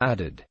added.